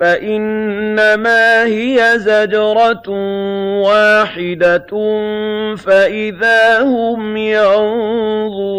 فَإِنَّمَا هِيَ زَجْرَةٌ وَاحِدَةٌ فَإِذَا هُمْ يَنظُرُونَ